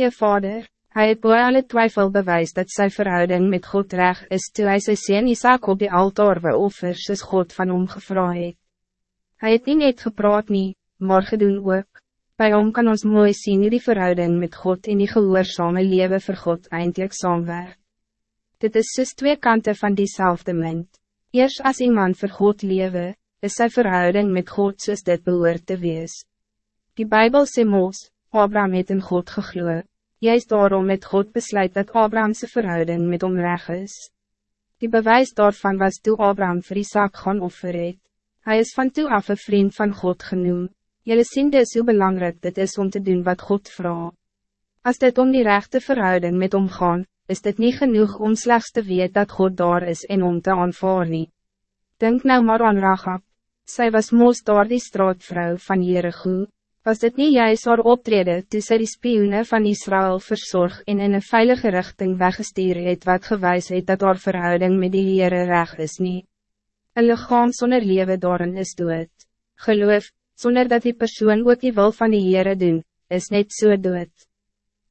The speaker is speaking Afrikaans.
Je vader, hij het boe alle twijfel bewijs dat zijn verhouding met God recht is toe hy sy sien Isaac op die altaar beoffer soos God van hom gevra het. Hy het nie net gepraat nie, maar gedoen ook. Bij hom kan ons mooi zien hoe die verhouding met God in die gehoorzame leven vir God eindelijk saamwerk. Dit is soos twee kanten van diezelfde munt. Eerst als iemand vir God lewe, is sy verhouding met God soos dit behoort te wees. Die Bijbel sê Moos, Abraham het in God gegloe. Juist daarom met God besluit dat Abrahamse verhouding met hom reg is. Die bewijs daarvan was toe Abraham vir Isaac gaan offer het. Hy is van toe af een vriend van God genoem. Jullie zien dus hoe belangrijk dit is om te doen wat God vraagt. Als dit om die rechte verhouding met hom gaan, is dit niet genoeg om slechts te weten dat God daar is en om te aanvaar nie. Denk nou maar aan Rahab. Zij was moos daar die straatvrouw van Jericho. Was dit niet juist haar optreden toe sy die spioene van Israël verzorg en in een veilige richting weggestuur het wat gewys het dat haar verhouding met die Heere reg is nie? Een lichaam zonder leven daarin is dood. Geloof, zonder dat die persoon ook die wil van die Heere doen, is net so dood.